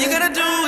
you gonna do?